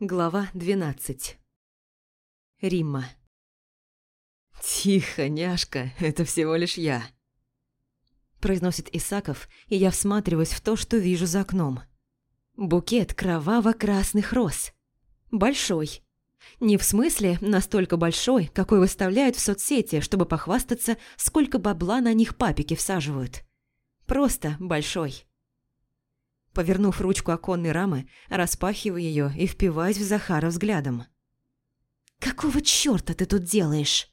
Глава 12 Римма «Тихо, няшка, это всего лишь я», – произносит Исаков, и я всматриваюсь в то, что вижу за окном. Букет кроваво-красных роз. Большой. Не в смысле настолько большой, какой выставляют в соцсети, чтобы похвастаться, сколько бабла на них папики всаживают. Просто большой. Повернув ручку оконной рамы, распахиваю ее и впиваюсь в Захара взглядом. «Какого чёрта ты тут делаешь?»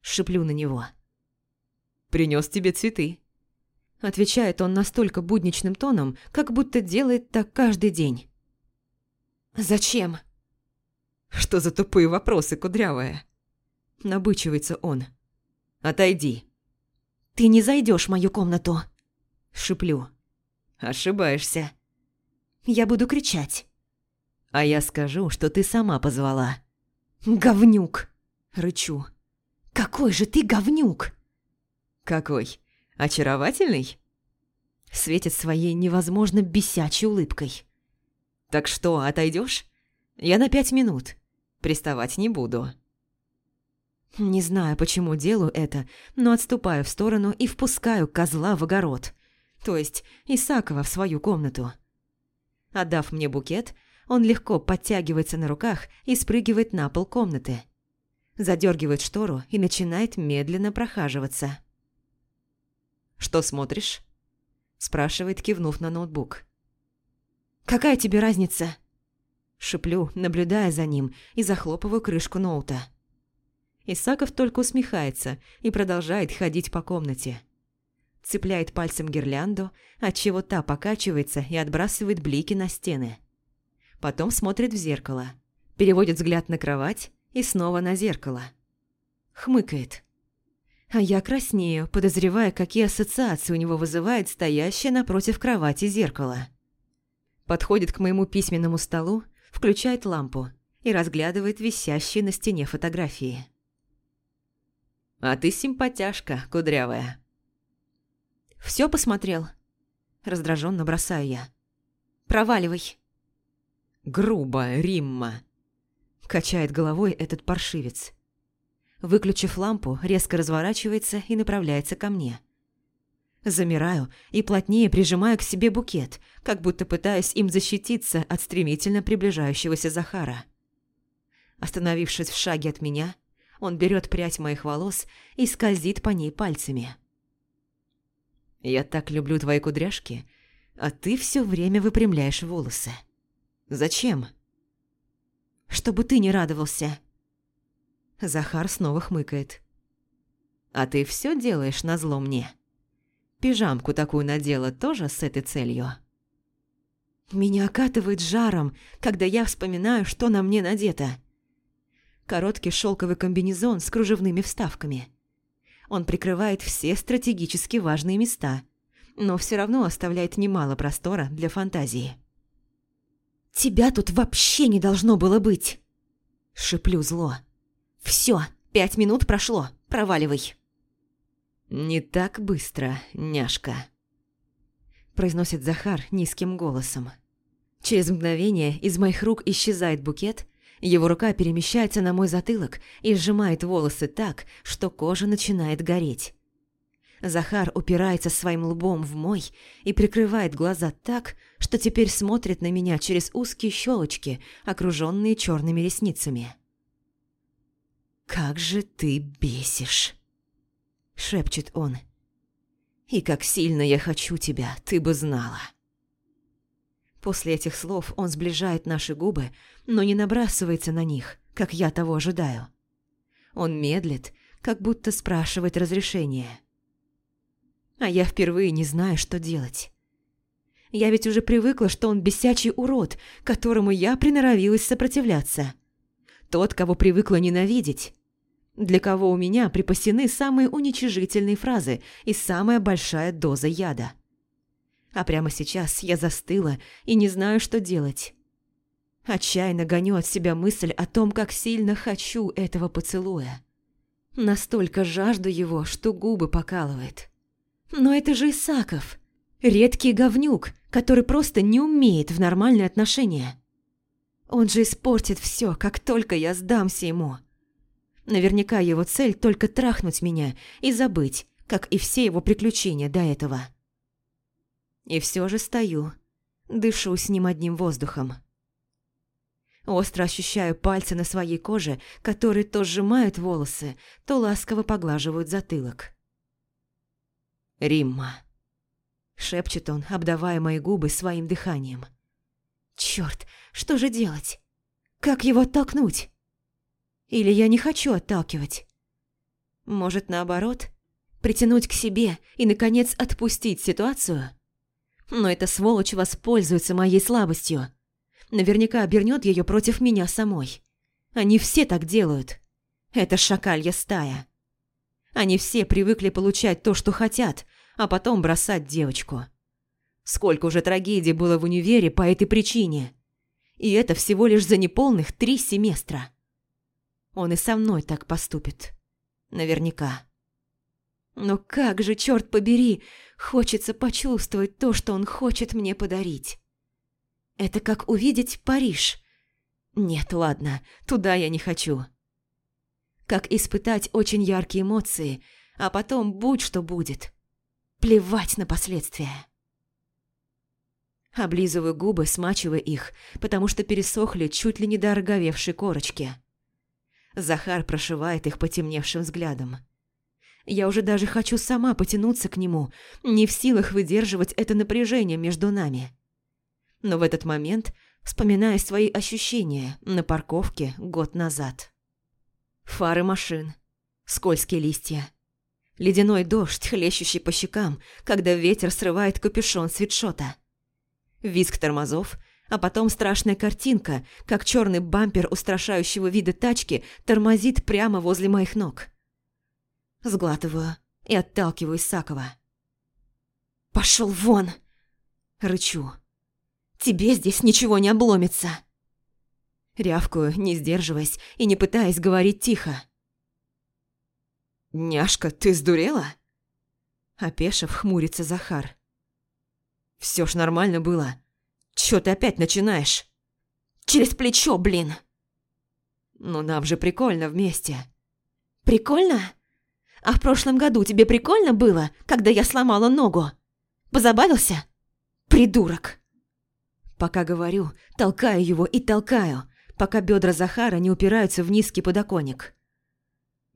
Шиплю на него. «Принёс тебе цветы», – отвечает он настолько будничным тоном, как будто делает так каждый день. «Зачем?» «Что за тупые вопросы, кудрявая?» Набычивается он. «Отойди». «Ты не зайдешь в мою комнату», – шиплю. «Ошибаешься». «Я буду кричать». «А я скажу, что ты сама позвала». «Говнюк!» – рычу. «Какой же ты говнюк!» «Какой? Очаровательный?» Светит своей невозможно бесячей улыбкой. «Так что, отойдешь? Я на пять минут. Приставать не буду». Не знаю, почему делаю это, но отступаю в сторону и впускаю козла в огород. То есть Исакова в свою комнату. Отдав мне букет, он легко подтягивается на руках и спрыгивает на пол комнаты. Задергивает штору и начинает медленно прохаживаться. «Что смотришь?» спрашивает, кивнув на ноутбук. «Какая тебе разница?» Шиплю, наблюдая за ним, и захлопываю крышку ноута. Исаков только усмехается и продолжает ходить по комнате. Цепляет пальцем гирлянду, отчего та покачивается и отбрасывает блики на стены. Потом смотрит в зеркало, переводит взгляд на кровать и снова на зеркало. Хмыкает. А я краснею, подозревая, какие ассоциации у него вызывает стоящее напротив кровати зеркало. Подходит к моему письменному столу, включает лампу и разглядывает висящие на стене фотографии. «А ты симпатяшка, кудрявая». «Всё посмотрел?» Раздраженно бросаю я. «Проваливай». «Грубо, Римма», – качает головой этот паршивец. Выключив лампу, резко разворачивается и направляется ко мне. Замираю и плотнее прижимаю к себе букет, как будто пытаюсь им защититься от стремительно приближающегося Захара. Остановившись в шаге от меня, он берет прядь моих волос и скользит по ней пальцами. «Я так люблю твои кудряшки, а ты все время выпрямляешь волосы. Зачем?» «Чтобы ты не радовался». Захар снова хмыкает. «А ты все делаешь на зло мне? Пижамку такую надела тоже с этой целью?» Меня окатывает жаром, когда я вспоминаю, что на мне надето. Короткий шелковый комбинезон с кружевными вставками. Он прикрывает все стратегически важные места, но все равно оставляет немало простора для фантазии. «Тебя тут вообще не должно было быть!» Шиплю зло. «Все, пять минут прошло, проваливай!» «Не так быстро, няшка», – произносит Захар низким голосом. Через мгновение из моих рук исчезает букет, его рука перемещается на мой затылок и сжимает волосы так, что кожа начинает гореть. Захар упирается своим лбом в мой и прикрывает глаза так, что теперь смотрит на меня через узкие щелочки, окруженные черными ресницами. «Как же ты бесишь!» – шепчет он. «И как сильно я хочу тебя, ты бы знала!» После этих слов он сближает наши губы, но не набрасывается на них, как я того ожидаю. Он медлит, как будто спрашивает разрешения а я впервые не знаю, что делать. Я ведь уже привыкла, что он бесячий урод, которому я приноровилась сопротивляться. Тот, кого привыкла ненавидеть. Для кого у меня припасены самые уничижительные фразы и самая большая доза яда. А прямо сейчас я застыла и не знаю, что делать. Отчаянно гоню от себя мысль о том, как сильно хочу этого поцелуя. Настолько жажду его, что губы покалывает. Но это же Исаков. Редкий говнюк, который просто не умеет в нормальные отношения. Он же испортит все, как только я сдамся ему. Наверняка его цель только трахнуть меня и забыть, как и все его приключения до этого. И все же стою, дышу с ним одним воздухом. Остро ощущаю пальцы на своей коже, которые то сжимают волосы, то ласково поглаживают затылок. «Римма», — шепчет он, обдавая мои губы своим дыханием. «Чёрт, что же делать? Как его оттолкнуть? Или я не хочу отталкивать? Может, наоборот, притянуть к себе и, наконец, отпустить ситуацию? Но эта сволочь воспользуется моей слабостью» Наверняка обернет ее против меня самой. Они все так делают. Это шакалья стая. Они все привыкли получать то, что хотят, а потом бросать девочку. Сколько уже трагедий было в универе по этой причине. И это всего лишь за неполных три семестра. Он и со мной так поступит. Наверняка. Но как же, черт побери, хочется почувствовать то, что он хочет мне подарить. Это как увидеть Париж. Нет, ладно, туда я не хочу. Как испытать очень яркие эмоции, а потом будь что будет. Плевать на последствия. Облизываю губы, смачивая их, потому что пересохли чуть ли не до роговевшей корочки. Захар прошивает их потемневшим взглядом. Я уже даже хочу сама потянуться к нему, не в силах выдерживать это напряжение между нами но в этот момент вспоминаю свои ощущения на парковке год назад. Фары машин, скользкие листья, ледяной дождь, хлещущий по щекам, когда ветер срывает капюшон свитшота, визг тормозов, а потом страшная картинка, как черный бампер устрашающего вида тачки тормозит прямо возле моих ног. Сглатываю и отталкиваю Сакова. «Пошел вон!» – рычу. Тебе здесь ничего не обломится!» Рявкую, не сдерживаясь и не пытаясь говорить тихо. «Няшка, ты сдурела?» Опешив, хмурится Захар. «Всё ж нормально было. Чё ты опять начинаешь?» «Через плечо, блин!» «Ну нам же прикольно вместе». «Прикольно? А в прошлом году тебе прикольно было, когда я сломала ногу? Позабавился? Придурок!» Пока говорю, толкаю его и толкаю, пока бедра Захара не упираются в низкий подоконник.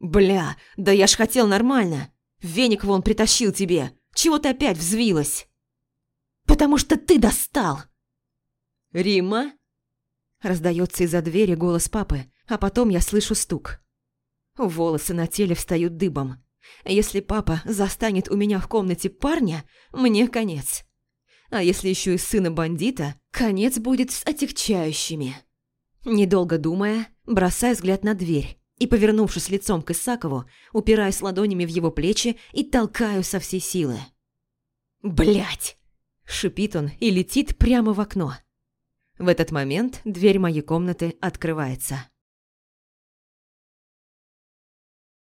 «Бля, да я ж хотел нормально! Веник вон притащил тебе! Чего ты опять взвилась?» «Потому что ты достал!» «Рима?» Раздается из-за двери голос папы, а потом я слышу стук. Волосы на теле встают дыбом. Если папа застанет у меня в комнате парня, мне конец. А если еще и сына бандита, конец будет с отягчающими. Недолго думая, бросая взгляд на дверь и, повернувшись лицом к Исакову, упираясь ладонями в его плечи и толкаю со всей силы. Блять! шипит он и летит прямо в окно. В этот момент дверь моей комнаты открывается.